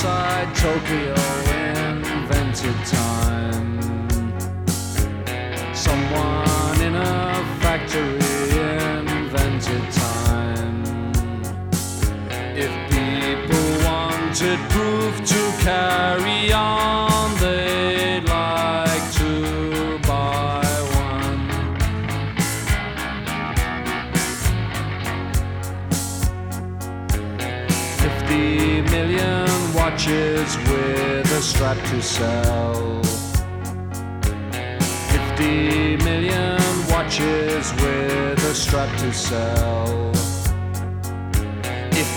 Tokyo invented time. Someone in a factory invented time. If people wanted proof to carry on, they'd like to buy one. Fifty million watches with a strap to sell. Fifty million watches with a strap to sell. If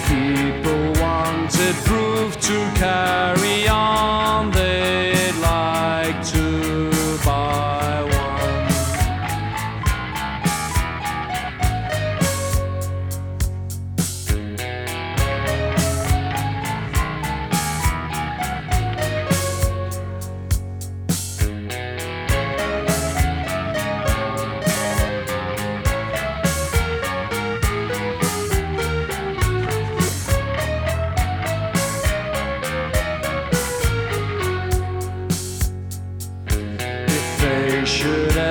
should have